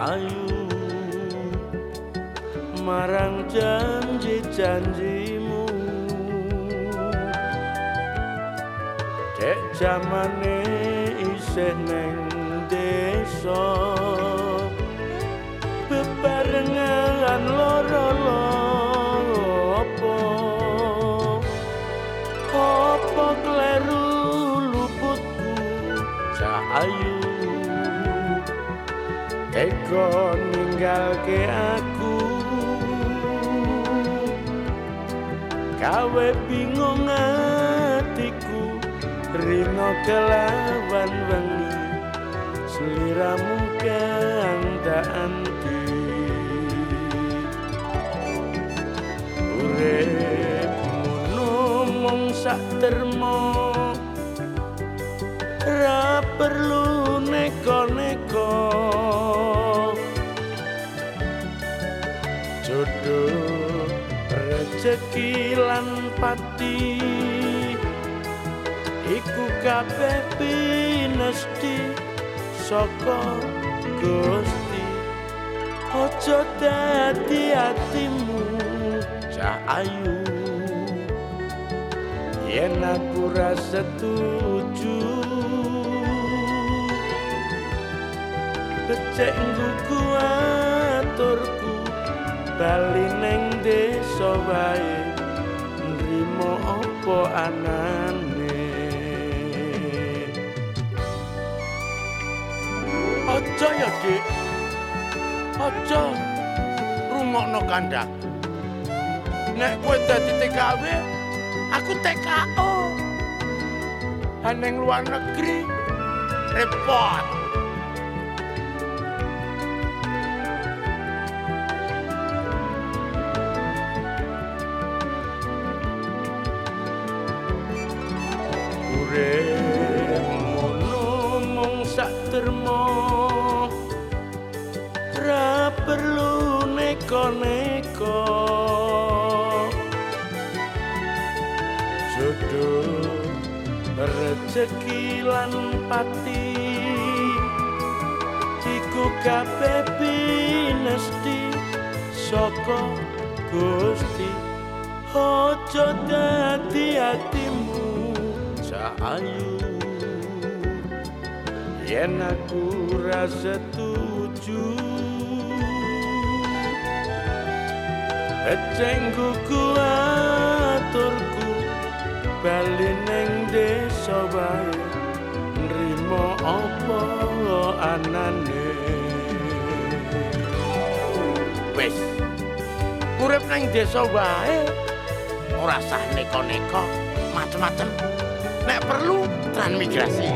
ayu. Marang janji janjimu cek jamane isih neng desa. Bebarengan loro loro apa? Apa kleru luputku cah ayu? Ninggal ke aku. Kawe bingung hatiku Rino kelawan wengi. Seliramu keanda anti Urep ngomong sak termo Ra perlu neko-neko Jodoh rezeki lan pati. Iku kabeh pinesti saka Gusti. Ojo dadi atimu cah ayu. Yen aku ra setuju. Becek nggugu aturku Bali neng desa wae Nrimo apa anane Aja ya, Dik. Aja rungokno kandhak. Nek kowe dadi TKW, aku TKO. Aneng luar negeri repot. Urip ngono mung sak termo Ra perlu neko-neko Jodoh rezeki lan pati Iku kabeh pinesti saka Gusti Ojo dadi atimu ayu. Yen aku ra setuju. Ecengku kuaturku Bali neng desa wae. Nrimo apa anane? Wis urip neng desa wae ora sah neko-neko macem-macem nek perlu transmigrasi